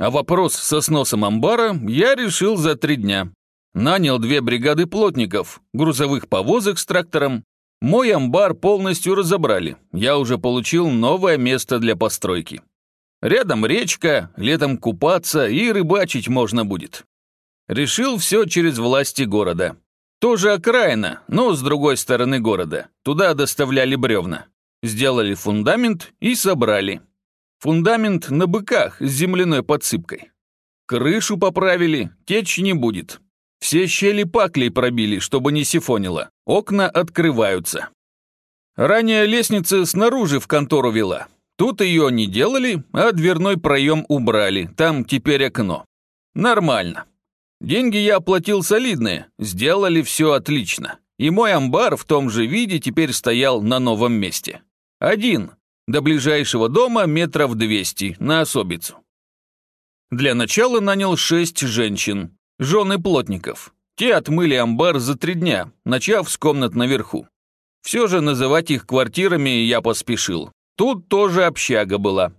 А вопрос со сносом амбара я решил за три дня. Нанял две бригады плотников, грузовых повозок с трактором. Мой амбар полностью разобрали. Я уже получил новое место для постройки. Рядом речка, летом купаться и рыбачить можно будет. Решил все через власти города. Тоже окраина, но с другой стороны города. Туда доставляли бревна. Сделали фундамент и собрали. Фундамент на быках с земляной подсыпкой. Крышу поправили, течь не будет. Все щели паклей пробили, чтобы не сифонило. Окна открываются. Ранее лестница снаружи в контору вела. Тут ее не делали, а дверной проем убрали, там теперь окно. Нормально. Деньги я оплатил солидные, сделали все отлично. И мой амбар в том же виде теперь стоял на новом месте. Один. До ближайшего дома метров 200, на особицу. Для начала нанял шесть женщин, жены плотников. Те отмыли амбар за три дня, начав с комнат наверху. Все же называть их квартирами я поспешил. Тут тоже общага была.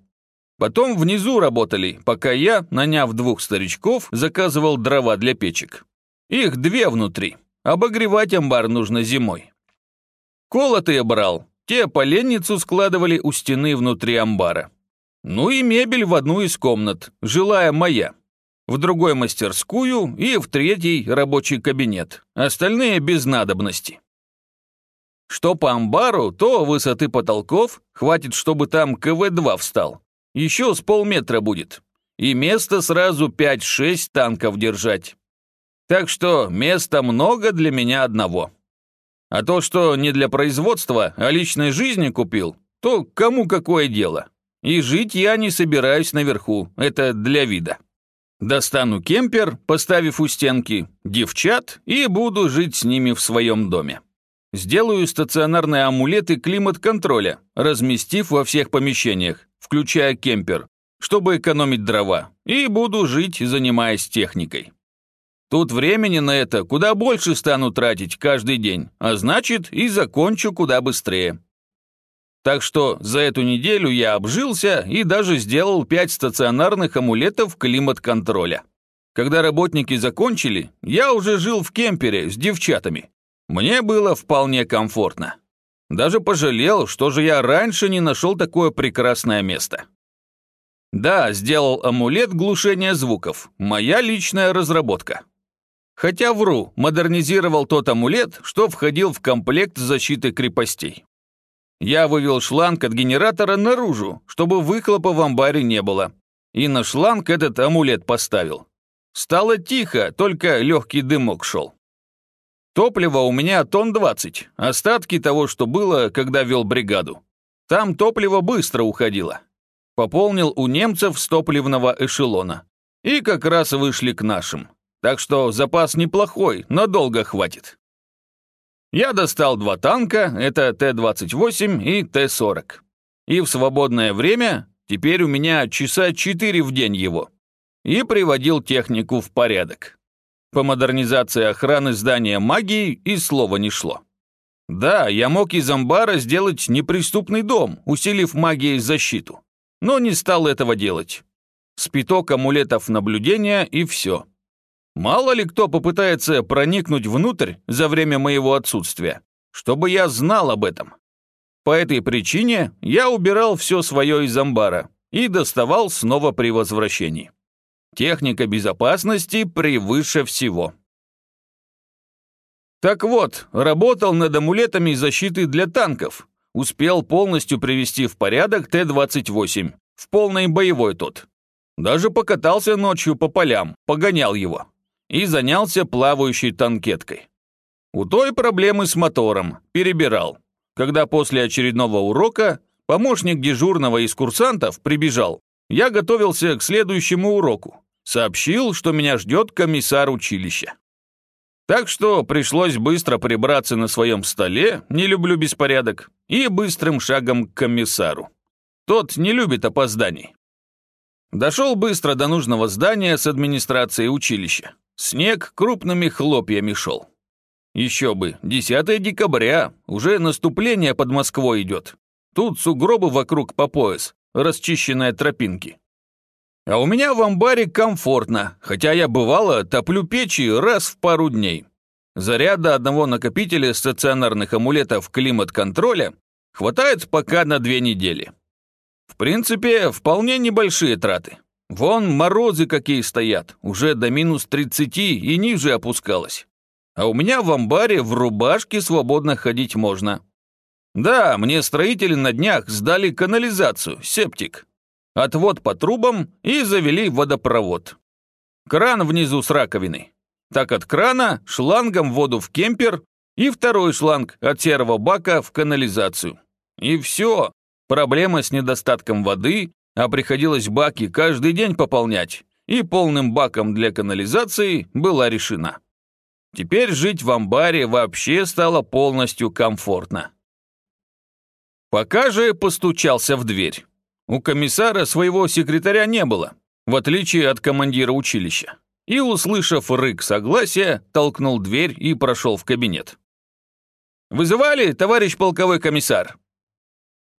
Потом внизу работали, пока я, наняв двух старичков, заказывал дрова для печек. Их две внутри. Обогревать амбар нужно зимой. Колотые брал. Те поленницу складывали у стены внутри амбара. Ну и мебель в одну из комнат, жилая моя. В другой мастерскую и в третий рабочий кабинет. Остальные без надобности. Что по амбару, то высоты потолков хватит, чтобы там КВ-2 встал. Еще с полметра будет. И место сразу 5-6 танков держать. Так что места много для меня одного. А то, что не для производства, а личной жизни купил, то кому какое дело. И жить я не собираюсь наверху, это для вида. Достану кемпер, поставив у стенки, девчат, и буду жить с ними в своем доме. Сделаю стационарные амулеты климат-контроля, разместив во всех помещениях, включая кемпер, чтобы экономить дрова, и буду жить, занимаясь техникой. Тут времени на это куда больше стану тратить каждый день, а значит и закончу куда быстрее. Так что за эту неделю я обжился и даже сделал пять стационарных амулетов климат-контроля. Когда работники закончили, я уже жил в кемпере с девчатами. Мне было вполне комфортно. Даже пожалел, что же я раньше не нашел такое прекрасное место. Да, сделал амулет глушения звуков, моя личная разработка. Хотя вру, модернизировал тот амулет, что входил в комплект защиты крепостей. Я вывел шланг от генератора наружу, чтобы выхлопа в амбаре не было. И на шланг этот амулет поставил. Стало тихо, только легкий дымок шел. Топлива у меня тонн 20, остатки того, что было, когда вел бригаду. Там топливо быстро уходило. Пополнил у немцев с топливного эшелона. И как раз вышли к нашим. Так что запас неплохой, надолго хватит. Я достал два танка, это Т-28 и Т-40. И в свободное время, теперь у меня часа 4 в день его. И приводил технику в порядок. По модернизации охраны здания магии и слова не шло. Да, я мог из амбара сделать неприступный дом, усилив магией защиту. Но не стал этого делать. Спиток амулетов наблюдения и все. Мало ли кто попытается проникнуть внутрь за время моего отсутствия, чтобы я знал об этом. По этой причине я убирал все свое из амбара и доставал снова при возвращении. Техника безопасности превыше всего. Так вот, работал над амулетами защиты для танков. Успел полностью привести в порядок Т-28, в полной боевой тот. Даже покатался ночью по полям, погонял его. И занялся плавающей танкеткой. У той проблемы с мотором, перебирал. Когда после очередного урока помощник дежурного из курсантов прибежал, я готовился к следующему уроку. Сообщил, что меня ждет комиссар училища. Так что пришлось быстро прибраться на своем столе, не люблю беспорядок, и быстрым шагом к комиссару. Тот не любит опозданий. Дошел быстро до нужного здания с администрацией училища. Снег крупными хлопьями шел. Еще бы, 10 декабря, уже наступление под Москвой идет. Тут сугробы вокруг по пояс, расчищенные тропинки. А у меня в амбаре комфортно, хотя я бывало топлю печи раз в пару дней. Заряда одного накопителя стационарных амулетов климат-контроля хватает пока на две недели. В принципе, вполне небольшие траты. Вон морозы какие стоят, уже до минус 30 и ниже опускалось. А у меня в амбаре в рубашке свободно ходить можно. Да, мне строители на днях сдали канализацию, септик. Отвод по трубам и завели водопровод. Кран внизу с раковиной. Так от крана шлангом воду в кемпер и второй шланг от серого бака в канализацию. И все. Проблема с недостатком воды, а приходилось баки каждый день пополнять, и полным баком для канализации была решена. Теперь жить в амбаре вообще стало полностью комфортно. Пока же постучался в дверь. У комиссара своего секретаря не было, в отличие от командира училища. И, услышав рык согласия, толкнул дверь и прошел в кабинет. «Вызывали, товарищ полковой комиссар?»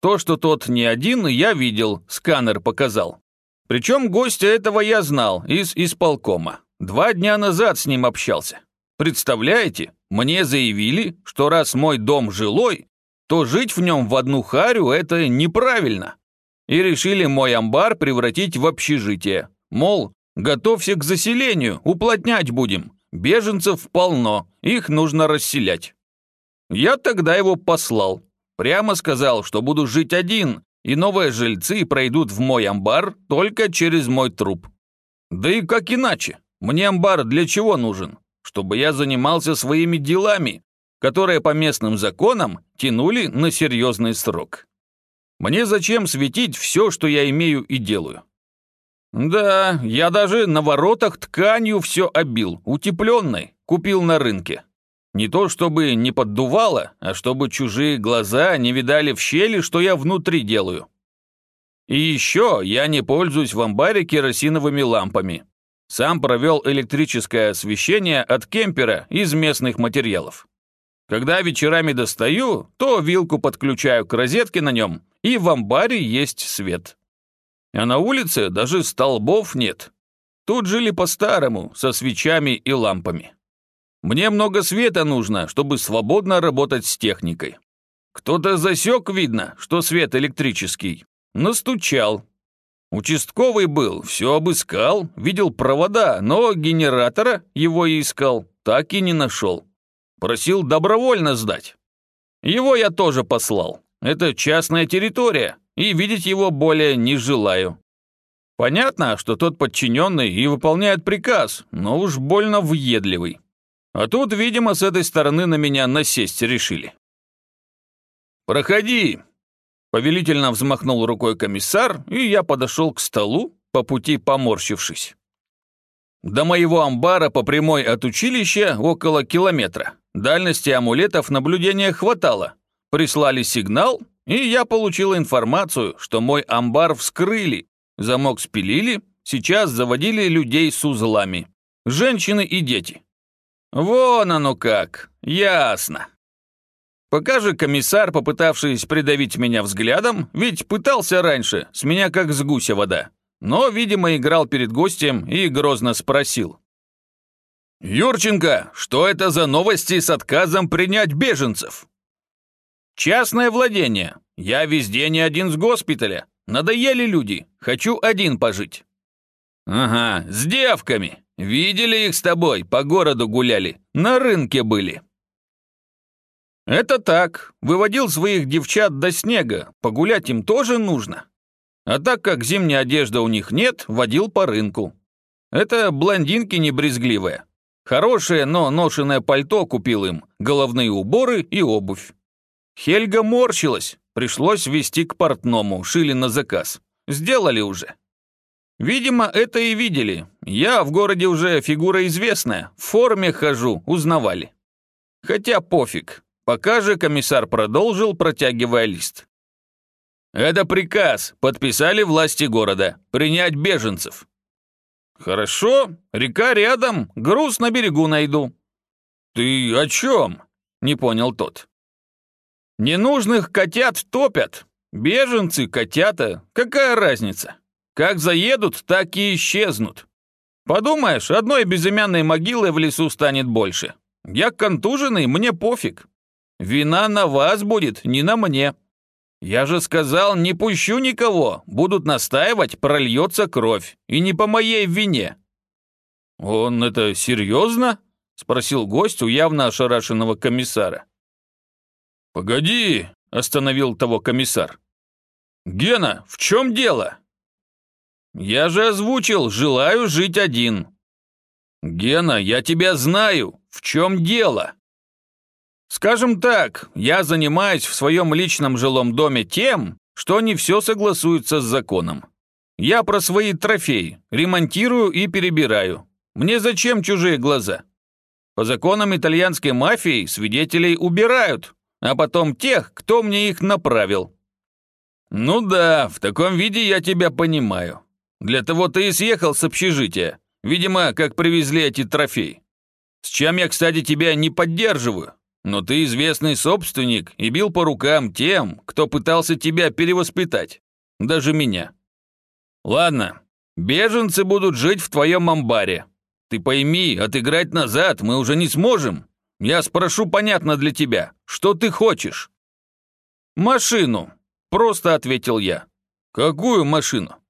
То, что тот не один, я видел, сканер показал. Причем гостя этого я знал из исполкома. Два дня назад с ним общался. Представляете, мне заявили, что раз мой дом жилой, то жить в нем в одну харю – это неправильно. И решили мой амбар превратить в общежитие. Мол, готовься к заселению, уплотнять будем. Беженцев полно, их нужно расселять. Я тогда его послал. Прямо сказал, что буду жить один, и новые жильцы пройдут в мой амбар только через мой труп. Да и как иначе? Мне амбар для чего нужен? чтобы я занимался своими делами, которые по местным законам тянули на серьезный срок. Мне зачем светить все, что я имею и делаю? Да, я даже на воротах тканью все обил, утепленной, купил на рынке. Не то чтобы не поддувало, а чтобы чужие глаза не видали в щели, что я внутри делаю. И еще я не пользуюсь в амбаре керосиновыми лампами. Сам провел электрическое освещение от кемпера из местных материалов. Когда вечерами достаю, то вилку подключаю к розетке на нем, и в амбаре есть свет. А на улице даже столбов нет. Тут жили по-старому, со свечами и лампами. Мне много света нужно, чтобы свободно работать с техникой. Кто-то засек, видно, что свет электрический. Настучал, Участковый был, все обыскал, видел провода, но генератора его искал, так и не нашел. Просил добровольно сдать. Его я тоже послал. Это частная территория, и видеть его более не желаю. Понятно, что тот подчиненный и выполняет приказ, но уж больно въедливый. А тут, видимо, с этой стороны на меня насесть решили. «Проходи», Повелительно взмахнул рукой комиссар, и я подошел к столу, по пути поморщившись. До моего амбара по прямой от училища около километра. Дальности амулетов наблюдения хватало. Прислали сигнал, и я получил информацию, что мой амбар вскрыли, замок спилили, сейчас заводили людей с узлами. Женщины и дети. Вон оно как, ясно. Пока же комиссар, попытавшись придавить меня взглядом, ведь пытался раньше, с меня как с гуся вода, но, видимо, играл перед гостем и грозно спросил. «Юрченко, что это за новости с отказом принять беженцев?» «Частное владение. Я везде не один с госпиталя. Надоели люди. Хочу один пожить». «Ага, с девками. Видели их с тобой, по городу гуляли, на рынке были». «Это так. Выводил своих девчат до снега. Погулять им тоже нужно. А так как зимней одежды у них нет, водил по рынку. Это блондинки не брезгливые. Хорошее, но ношенное пальто купил им, головные уборы и обувь. Хельга морщилась. Пришлось везти к портному, шили на заказ. Сделали уже. Видимо, это и видели. Я в городе уже фигура известная, в форме хожу, узнавали. Хотя пофиг, Пока же комиссар продолжил, протягивая лист. «Это приказ. Подписали власти города. Принять беженцев». «Хорошо. Река рядом. Груз на берегу найду». «Ты о чем?» — не понял тот. «Ненужных котят топят. Беженцы, котята. Какая разница? Как заедут, так и исчезнут. Подумаешь, одной безымянной могилы в лесу станет больше. Я контуженный, мне пофиг. Вина на вас будет, не на мне. Я же сказал, не пущу никого. Будут настаивать, прольется кровь. И не по моей вине. Он это серьезно? Спросил гость у явно ошарашенного комиссара. «Погоди!» – остановил того комиссар. «Гена, в чем дело?» «Я же озвучил, желаю жить один». «Гена, я тебя знаю. В чем дело?» «Скажем так, я занимаюсь в своем личном жилом доме тем, что не все согласуется с законом. Я про свои трофеи, ремонтирую и перебираю. Мне зачем чужие глаза? По законам итальянской мафии свидетелей убирают, а потом тех, кто мне их направил. Ну да, в таком виде я тебя понимаю. Для того ты и съехал с общежития. Видимо, как привезли эти трофеи. С чем я, кстати, тебя не поддерживаю. Но ты известный собственник и бил по рукам тем, кто пытался тебя перевоспитать. Даже меня. Ладно, беженцы будут жить в твоем амбаре. Ты пойми, отыграть назад мы уже не сможем. Я спрошу понятно для тебя, что ты хочешь?» «Машину», — просто ответил я. «Какую машину?»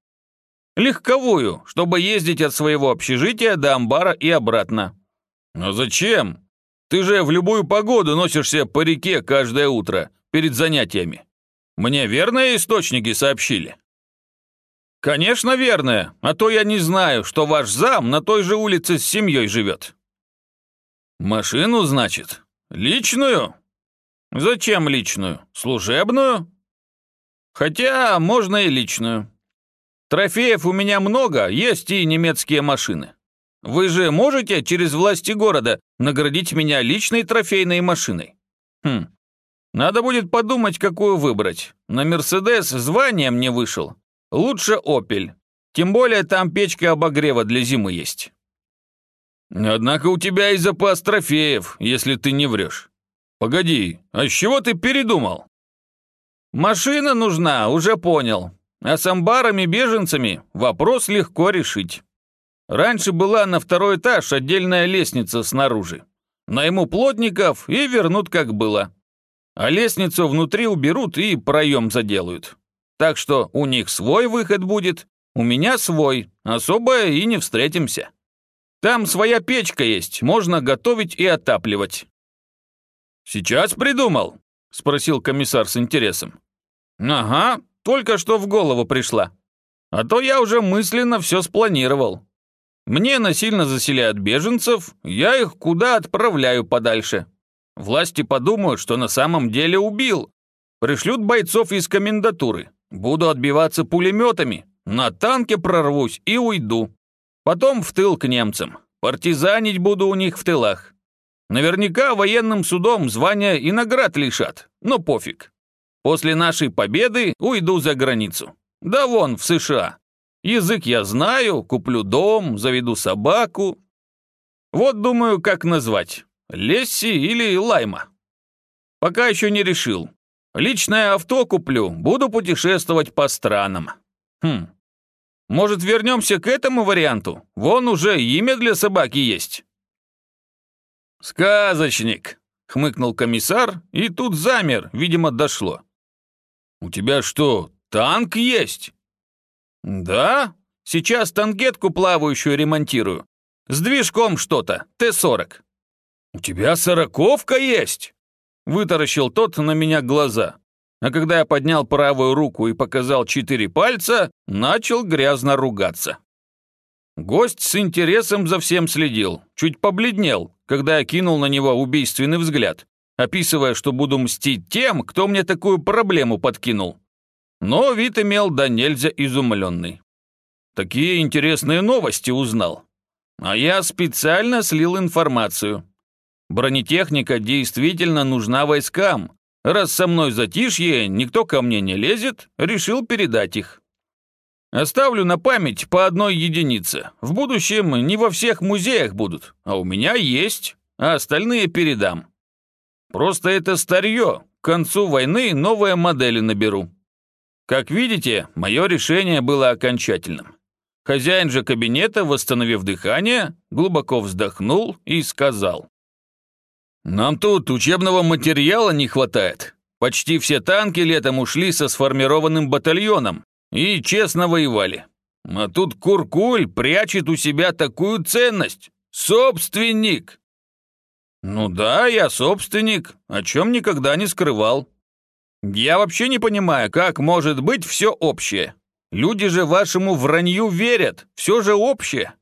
«Легковую, чтобы ездить от своего общежития до амбара и обратно». «Но зачем? Ты же в любую погоду носишься по реке каждое утро, перед занятиями. Мне верные источники сообщили?» «Конечно верные, а то я не знаю, что ваш зам на той же улице с семьей живет». «Машину, значит? Личную?» «Зачем личную? Служебную?» «Хотя можно и личную. Трофеев у меня много, есть и немецкие машины. Вы же можете через власти города наградить меня личной трофейной машиной? Хм, надо будет подумать, какую выбрать. На «Мерседес» звание мне вышел. Лучше «Опель». Тем более там печка обогрева для зимы есть. Однако у тебя и запас трофеев, если ты не врешь. Погоди, а с чего ты передумал? Машина нужна, уже понял. А с амбарами-беженцами вопрос легко решить. Раньше была на второй этаж отдельная лестница снаружи. Найму плотников и вернут как было. А лестницу внутри уберут и проем заделают. Так что у них свой выход будет, у меня свой, особо и не встретимся. Там своя печка есть, можно готовить и отапливать». «Сейчас придумал?» – спросил комиссар с интересом. «Ага, только что в голову пришла. А то я уже мысленно все спланировал. Мне насильно заселяют беженцев, я их куда отправляю подальше. Власти подумают, что на самом деле убил. Пришлют бойцов из комендатуры. Буду отбиваться пулеметами, на танке прорвусь и уйду. Потом в тыл к немцам. Партизанить буду у них в тылах. Наверняка военным судом звания и наград лишат, но пофиг. После нашей победы уйду за границу. Да вон, в США. Язык я знаю, куплю дом, заведу собаку. Вот думаю, как назвать. Лесси или Лайма. Пока еще не решил. Личное авто куплю, буду путешествовать по странам. Хм, может, вернемся к этому варианту? Вон уже имя для собаки есть». «Сказочник», — хмыкнул комиссар, и тут замер, видимо, дошло. «У тебя что, танк есть?» «Да, сейчас тангетку плавающую ремонтирую. С движком что-то, Т-40». «У тебя сороковка есть?» Вытаращил тот на меня глаза а когда я поднял правую руку и показал четыре пальца, начал грязно ругаться. Гость с интересом за всем следил, чуть побледнел, когда я кинул на него убийственный взгляд, описывая, что буду мстить тем, кто мне такую проблему подкинул. Но вид имел да нельзя изумленный. Такие интересные новости узнал. А я специально слил информацию. Бронетехника действительно нужна войскам, Раз со мной затишье, никто ко мне не лезет, решил передать их. Оставлю на память по одной единице. В будущем не во всех музеях будут, а у меня есть, а остальные передам. Просто это старье, к концу войны новые модели наберу. Как видите, мое решение было окончательным. Хозяин же кабинета, восстановив дыхание, глубоко вздохнул и сказал. «Нам тут учебного материала не хватает. Почти все танки летом ушли со сформированным батальоном и честно воевали. А тут Куркуль прячет у себя такую ценность. Собственник!» «Ну да, я собственник, о чем никогда не скрывал. Я вообще не понимаю, как может быть все общее. Люди же вашему вранью верят, все же общее.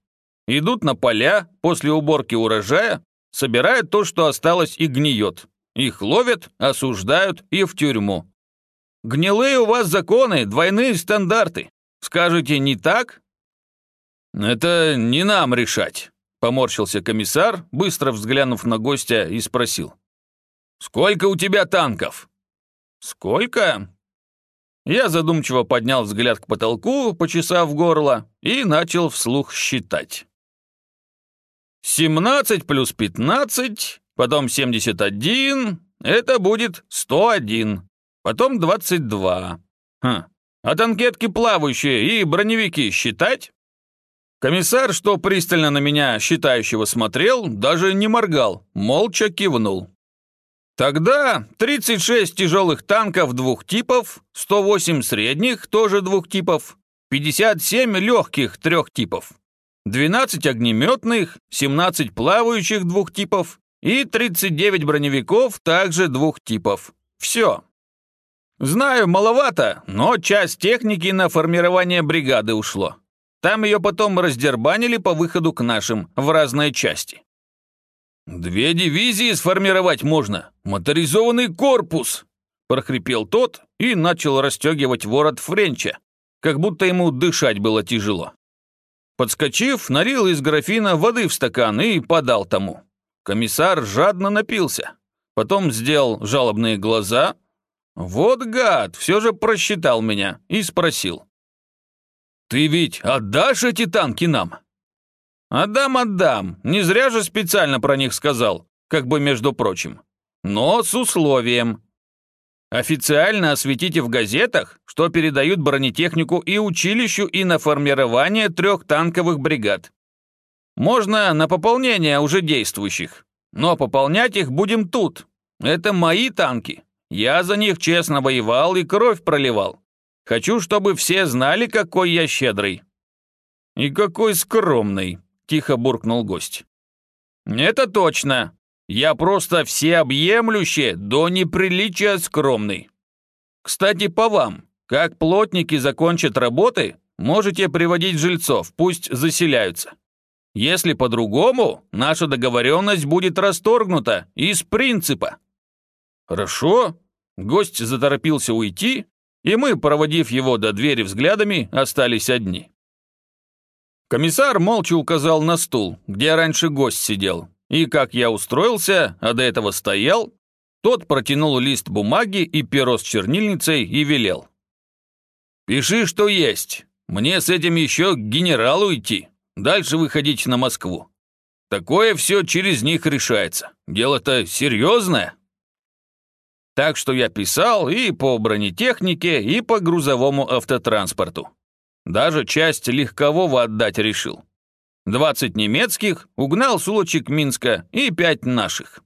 Идут на поля, после уборки урожая, собирают то, что осталось и гниет. Их ловят, осуждают и в тюрьму. Гнилые у вас законы, двойные стандарты. Скажете, не так? Это не нам решать, поморщился комиссар, быстро взглянув на гостя и спросил. Сколько у тебя танков? Сколько? Я задумчиво поднял взгляд к потолку, почесав горло, и начал вслух считать. 17 плюс 15, потом 71, это будет 101, потом 22. Хм, а танкетки плавающие и броневики считать? Комиссар, что пристально на меня считающего смотрел, даже не моргал, молча кивнул. Тогда 36 тяжелых танков двух типов, 108 средних, тоже двух типов, 57 легких трех типов, 12 огнеметных, 17 плавающих двух типов и 39 броневиков также двух типов. Все. Знаю, маловато, но часть техники на формирование бригады ушло. Там ее потом раздербанили по выходу к нашим в разные части. «Две дивизии сформировать можно! Моторизованный корпус!» прохрипел тот и начал расстегивать ворот Френча, как будто ему дышать было тяжело. Подскочив, налил из графина воды в стакан и подал тому. Комиссар жадно напился. Потом сделал жалобные глаза. «Вот гад, все же просчитал меня» и спросил. «Ты ведь отдашь эти танки нам?» «Отдам, отдам. Не зря же специально про них сказал, как бы между прочим. Но с условием. Официально осветите в газетах, что передают бронетехнику и училищу и на формирование трех танковых бригад. Можно на пополнение уже действующих, но пополнять их будем тут. Это мои танки. Я за них честно воевал и кровь проливал. Хочу, чтобы все знали, какой я щедрый. И какой скромный тихо буркнул гость. «Это точно. Я просто всеобъемлюще, до неприличия скромный. Кстати, по вам, как плотники закончат работы, можете приводить жильцов, пусть заселяются. Если по-другому, наша договоренность будет расторгнута из принципа». «Хорошо». Гость заторопился уйти, и мы, проводив его до двери взглядами, остались одни. Комиссар молча указал на стул, где раньше гость сидел, и как я устроился, а до этого стоял, тот протянул лист бумаги и перо с чернильницей и велел. «Пиши, что есть. Мне с этим еще к генералу идти. Дальше выходить на Москву. Такое все через них решается. Дело-то серьезное». Так что я писал и по бронетехнике, и по грузовому автотранспорту. Даже часть легкового отдать решил. 20 немецких угнал с улочек Минска и 5 наших.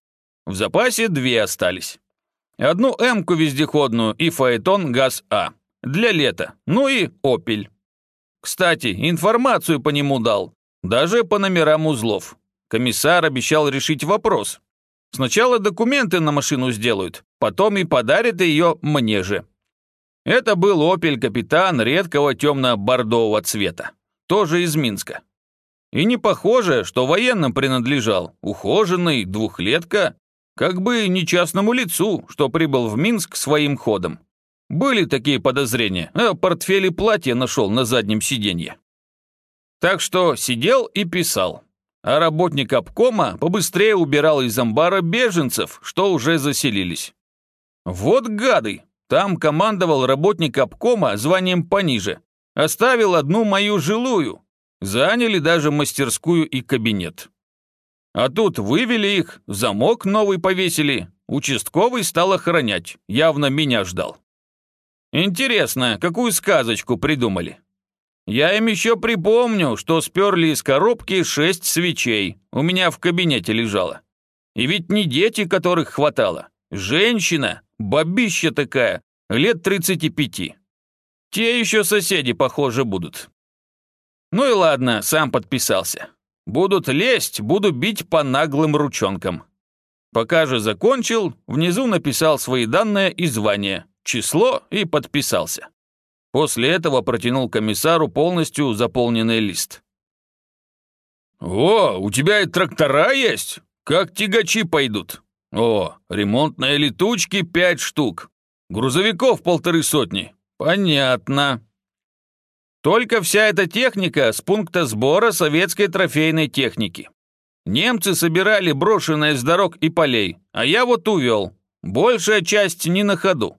В запасе две остались. Одну «Эмку» вездеходную и фаэтон ГАЗ-А. Для лета. Ну и «Опель». Кстати, информацию по нему дал. Даже по номерам узлов. Комиссар обещал решить вопрос. Сначала документы на машину сделают, потом и подарят ее мне же. Это был «Опель Капитан» редкого темно-бордового цвета, тоже из Минска. И не похоже, что военным принадлежал, ухоженный, двухлетка, как бы не частному лицу, что прибыл в Минск своим ходом. Были такие подозрения, а портфель и платье нашел на заднем сиденье. Так что сидел и писал. А работник обкома побыстрее убирал из амбара беженцев, что уже заселились. Вот гады, там командовал работник обкома званием пониже. Оставил одну мою жилую. Заняли даже мастерскую и кабинет. А тут вывели их, замок новый повесили. Участковый стал охранять, явно меня ждал. Интересно, какую сказочку придумали? Я им еще припомню, что сперли из коробки шесть свечей, у меня в кабинете лежало. И ведь не дети, которых хватало. Женщина, бабища такая, лет 35. Те еще соседи, похоже, будут. Ну и ладно, сам подписался. Будут лезть, буду бить по наглым ручонкам. Пока же закончил, внизу написал свои данные и звание, число и подписался. После этого протянул комиссару полностью заполненный лист. «О, у тебя и трактора есть? Как тягачи пойдут? О, ремонтные летучки пять штук. Грузовиков полторы сотни. Понятно. Только вся эта техника с пункта сбора советской трофейной техники. Немцы собирали брошенное с дорог и полей, а я вот увел. Большая часть не на ходу.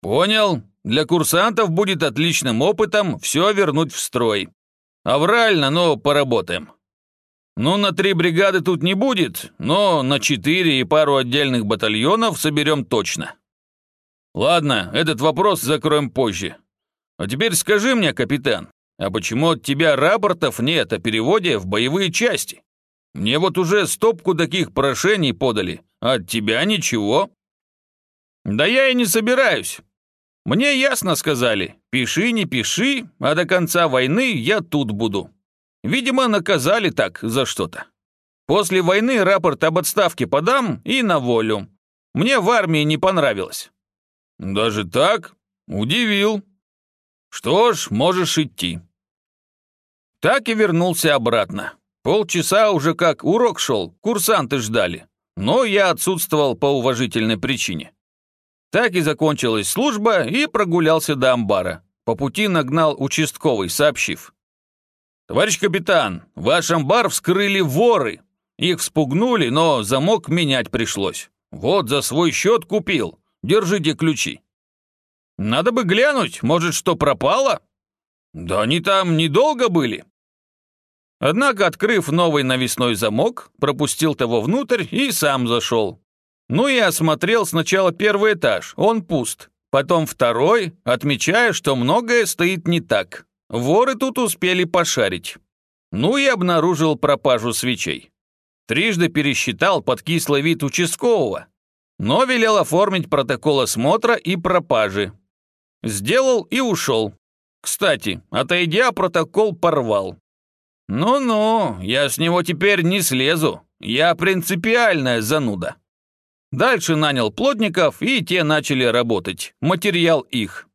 Понял. Для курсантов будет отличным опытом все вернуть в строй. Аврально, но поработаем. Ну, на три бригады тут не будет, но на четыре и пару отдельных батальонов соберем точно. Ладно, этот вопрос закроем позже. А теперь скажи мне, капитан, а почему от тебя рапортов нет о переводе в боевые части? Мне вот уже стопку таких прошений подали, а от тебя ничего. Да я и не собираюсь. Мне ясно сказали, пиши, не пиши, а до конца войны я тут буду. Видимо, наказали так за что-то. После войны рапорт об отставке подам и на волю. Мне в армии не понравилось. Даже так? Удивил. Что ж, можешь идти. Так и вернулся обратно. Полчаса уже как урок шел, курсанты ждали, но я отсутствовал по уважительной причине. Так и закончилась служба и прогулялся до амбара. По пути нагнал участковый, сообщив. «Товарищ капитан, ваш амбар вскрыли воры. Их спугнули, но замок менять пришлось. Вот за свой счет купил. Держите ключи». «Надо бы глянуть, может, что пропало?» «Да они там недолго были. Однако, открыв новый навесной замок, пропустил того внутрь и сам зашел. Ну и осмотрел сначала первый этаж, он пуст. Потом второй, отмечая, что многое стоит не так. Воры тут успели пошарить. Ну и обнаружил пропажу свечей. Трижды пересчитал под кислый вид участкового, но велел оформить протокол осмотра и пропажи. Сделал и ушел. Кстати, отойдя, протокол порвал. «Ну-ну, я с него теперь не слезу. Я принципиальная зануда». Дальше нанял плотников, и те начали работать. Материал их.